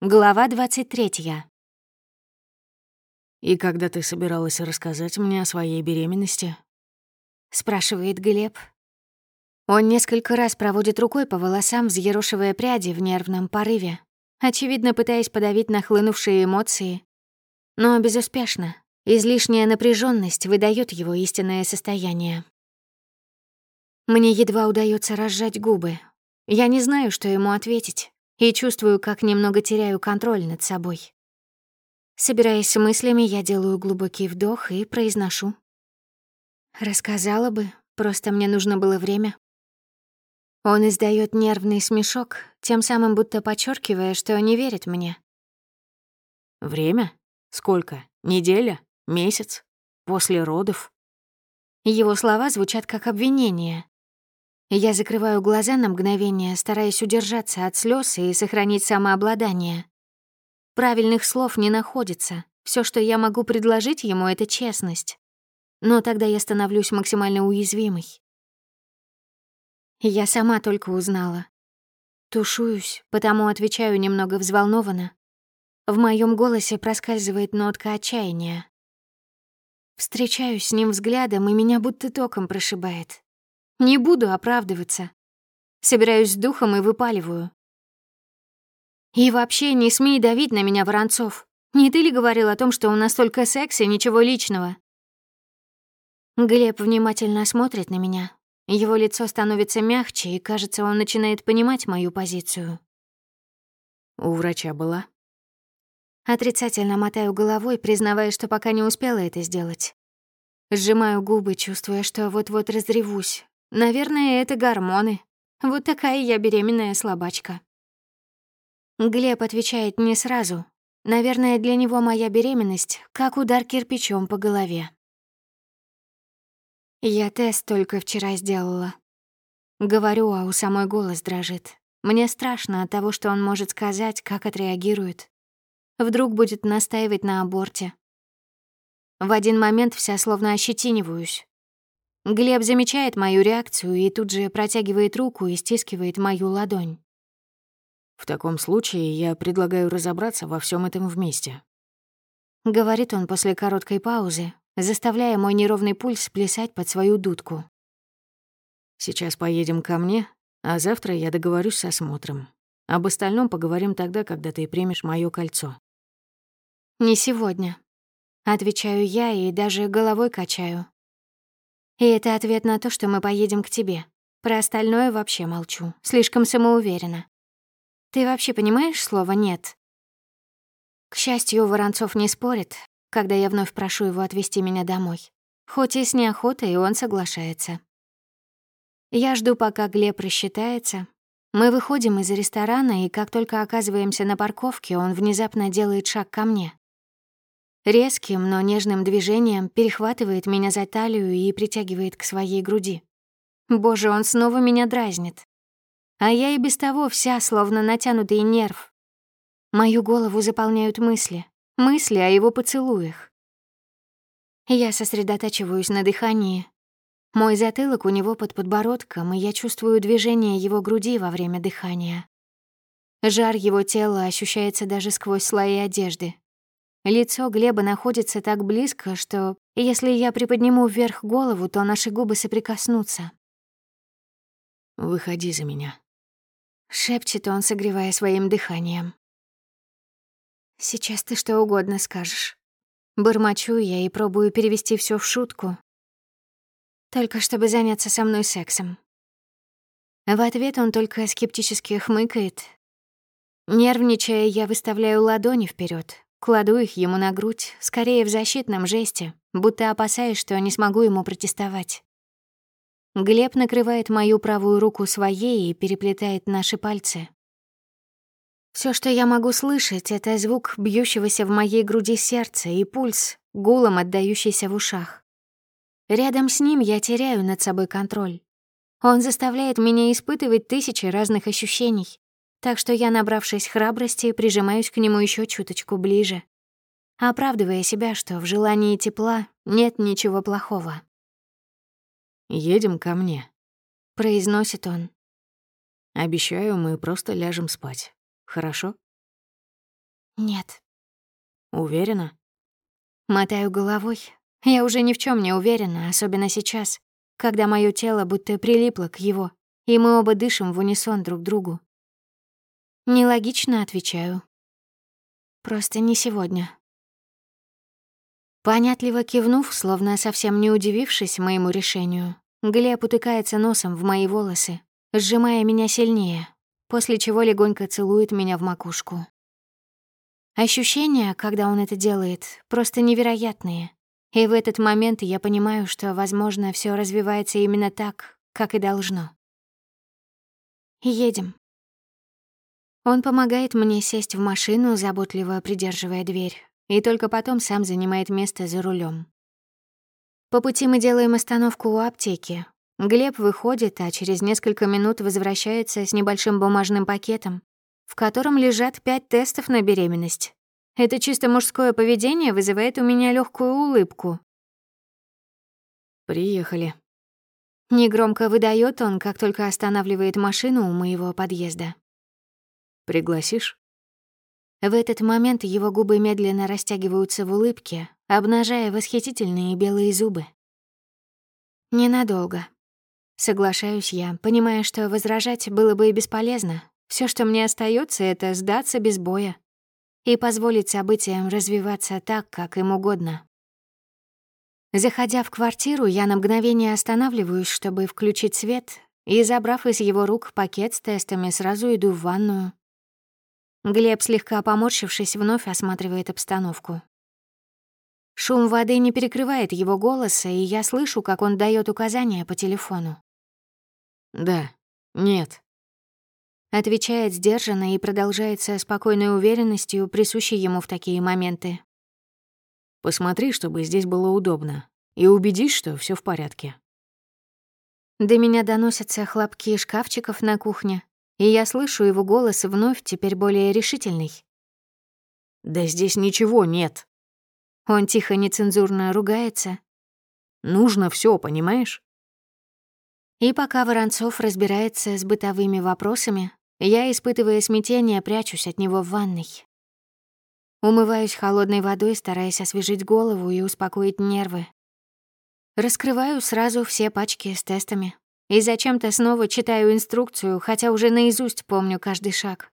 Глава 23. «И когда ты собиралась рассказать мне о своей беременности?» — спрашивает Глеб. Он несколько раз проводит рукой по волосам, взъерошивая пряди в нервном порыве, очевидно, пытаясь подавить нахлынувшие эмоции. Но безуспешно. Излишняя напряженность выдает его истинное состояние. Мне едва удается разжать губы. Я не знаю, что ему ответить, и чувствую, как немного теряю контроль над собой. Собираясь мыслями, я делаю глубокий вдох и произношу. Рассказала бы, просто мне нужно было время. Он издает нервный смешок, тем самым будто подчеркивая, что не верит мне. «Время? Сколько? Неделя? Месяц? После родов?» Его слова звучат как обвинение. Я закрываю глаза на мгновение, стараясь удержаться от слез и сохранить самообладание. Правильных слов не находится. Все, что я могу предложить ему, — это честность. Но тогда я становлюсь максимально уязвимой. Я сама только узнала. Тушуюсь, потому отвечаю немного взволнованно. В моем голосе проскальзывает нотка отчаяния. Встречаюсь с ним взглядом, и меня будто током прошибает. Не буду оправдываться. Собираюсь с духом и выпаливаю. И вообще не смей давить на меня, Воронцов. Не ты ли говорил о том, что у нас только секс и ничего личного? Глеб внимательно смотрит на меня. Его лицо становится мягче, и, кажется, он начинает понимать мою позицию. У врача была? Отрицательно мотаю головой, признавая, что пока не успела это сделать. Сжимаю губы, чувствуя, что вот-вот разревусь, Наверное, это гормоны. Вот такая я беременная слабачка. Глеб отвечает не сразу. Наверное, для него моя беременность — как удар кирпичом по голове. Я тест только вчера сделала. Говорю, а у самой голос дрожит. Мне страшно от того, что он может сказать, как отреагирует. Вдруг будет настаивать на аборте. В один момент вся словно ощетиниваюсь. Глеб замечает мою реакцию и тут же протягивает руку и стискивает мою ладонь. «В таком случае я предлагаю разобраться во всем этом вместе», — говорит он после короткой паузы, заставляя мой неровный пульс плясать под свою дудку. «Сейчас поедем ко мне, а завтра я договорюсь с осмотром. Об остальном поговорим тогда, когда ты примешь моё кольцо». «Не сегодня», — отвечаю я и даже головой качаю, и это ответ на то, что мы поедем к тебе. Про остальное вообще молчу. Слишком самоуверенно. Ты вообще понимаешь слово «нет»? К счастью, Воронцов не спорит, когда я вновь прошу его отвезти меня домой. Хоть и с неохотой, он соглашается. Я жду, пока Глеб рассчитается. Мы выходим из ресторана, и как только оказываемся на парковке, он внезапно делает шаг ко мне. Резким, но нежным движением перехватывает меня за талию и притягивает к своей груди. Боже, он снова меня дразнит. А я и без того вся, словно натянутый нерв. Мою голову заполняют мысли. Мысли о его поцелуях. Я сосредотачиваюсь на дыхании. Мой затылок у него под подбородком, и я чувствую движение его груди во время дыхания. Жар его тела ощущается даже сквозь слои одежды, Лицо Глеба находится так близко, что если я приподниму вверх голову, то наши губы соприкоснутся. «Выходи за меня», — шепчет он, согревая своим дыханием. «Сейчас ты что угодно скажешь». Бормочу я и пробую перевести все в шутку. Только чтобы заняться со мной сексом. В ответ он только скептически хмыкает. Нервничая, я выставляю ладони вперед, Кладу их ему на грудь, скорее в защитном жесте, будто опасаясь, что не смогу ему протестовать. Глеб накрывает мою правую руку своей и переплетает наши пальцы. Все, что я могу слышать, — это звук бьющегося в моей груди сердца и пульс, гулом отдающийся в ушах. Рядом с ним я теряю над собой контроль. Он заставляет меня испытывать тысячи разных ощущений, так что я, набравшись храбрости, прижимаюсь к нему еще чуточку ближе, оправдывая себя, что в желании тепла нет ничего плохого. «Едем ко мне», — произносит он. «Обещаю, мы просто ляжем спать. Хорошо?» Нет. Уверена? Мотаю головой. Я уже ни в чем не уверена, особенно сейчас, когда мое тело будто прилипло к его, и мы оба дышим в унисон друг другу. Нелогично отвечаю. Просто не сегодня. Понятливо кивнув, словно совсем не удивившись моему решению, Глеб утыкается носом в мои волосы, сжимая меня сильнее, после чего легонько целует меня в макушку. Ощущения, когда он это делает, просто невероятные. И в этот момент я понимаю, что, возможно, все развивается именно так, как и должно. Едем. Он помогает мне сесть в машину, заботливо придерживая дверь, и только потом сам занимает место за рулем. По пути мы делаем остановку у аптеки. Глеб выходит, а через несколько минут возвращается с небольшим бумажным пакетом, в котором лежат пять тестов на беременность. Это чисто мужское поведение вызывает у меня легкую улыбку. «Приехали». Негромко выдает он, как только останавливает машину у моего подъезда. Пригласишь?» В этот момент его губы медленно растягиваются в улыбке, обнажая восхитительные белые зубы. Ненадолго. Соглашаюсь я, понимая, что возражать было бы и бесполезно. Все, что мне остается, это сдаться без боя и позволить событиям развиваться так, как им угодно. Заходя в квартиру, я на мгновение останавливаюсь, чтобы включить свет, и, забрав из его рук пакет с тестами, сразу иду в ванную, Глеб, слегка поморщившись, вновь осматривает обстановку. Шум воды не перекрывает его голоса, и я слышу, как он дает указания по телефону. «Да, нет», — отвечает сдержанно и продолжает со спокойной уверенностью, присущей ему в такие моменты. «Посмотри, чтобы здесь было удобно, и убедись, что все в порядке». До меня доносятся хлопки шкафчиков на кухне, и я слышу его голос вновь, теперь более решительный. «Да здесь ничего нет». Он тихо нецензурно ругается. «Нужно все, понимаешь?» И пока Воронцов разбирается с бытовыми вопросами, я, испытывая смятение, прячусь от него в ванной. Умываюсь холодной водой, стараясь освежить голову и успокоить нервы. Раскрываю сразу все пачки с тестами, и зачем-то снова читаю инструкцию, хотя уже наизусть помню каждый шаг.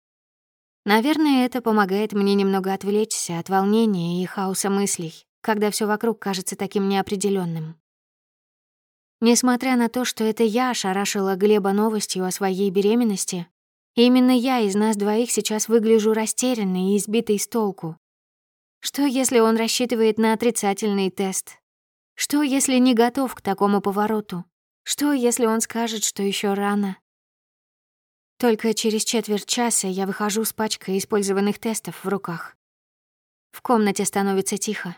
Наверное, это помогает мне немного отвлечься от волнения и хаоса мыслей, когда все вокруг кажется таким неопределенным. Несмотря на то, что это я ошарашила Глеба новостью о своей беременности, именно я из нас двоих сейчас выгляжу растерянной и избитой с толку. Что, если он рассчитывает на отрицательный тест? Что, если не готов к такому повороту? Что, если он скажет, что еще рано? Только через четверть часа я выхожу с пачкой использованных тестов в руках. В комнате становится тихо.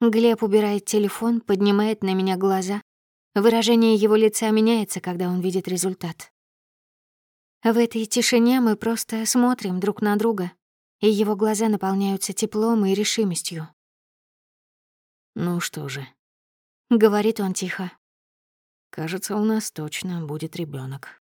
Глеб убирает телефон, поднимает на меня глаза. Выражение его лица меняется, когда он видит результат. В этой тишине мы просто смотрим друг на друга, и его глаза наполняются теплом и решимостью. «Ну что же», — говорит он тихо. Кажется, у нас точно будет ребенок.